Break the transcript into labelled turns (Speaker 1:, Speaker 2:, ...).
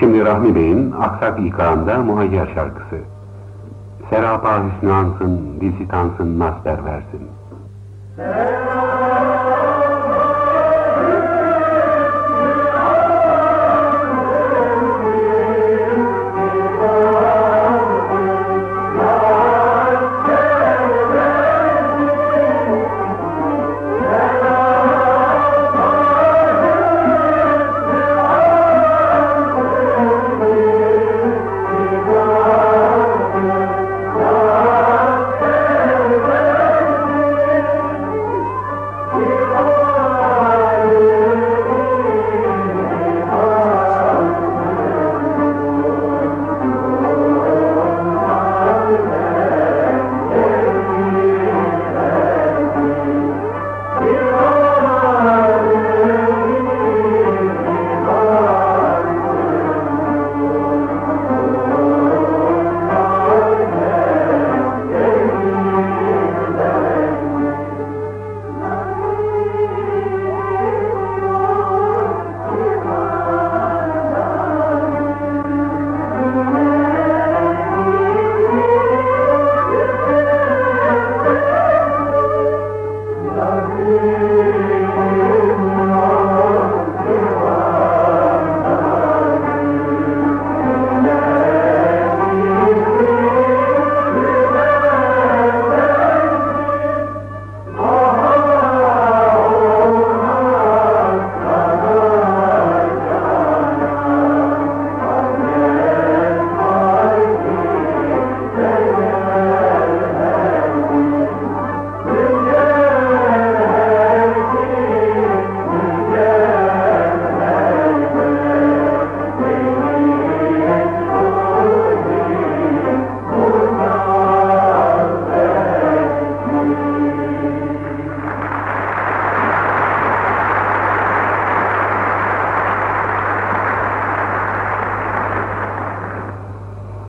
Speaker 1: Şimdi Rahmi Bey'in Aksak İkram'da muhayyer şarkısı. Serapa hüsnü ansın, dilsi tansın, nasder versin.
Speaker 2: Serapa Yeah.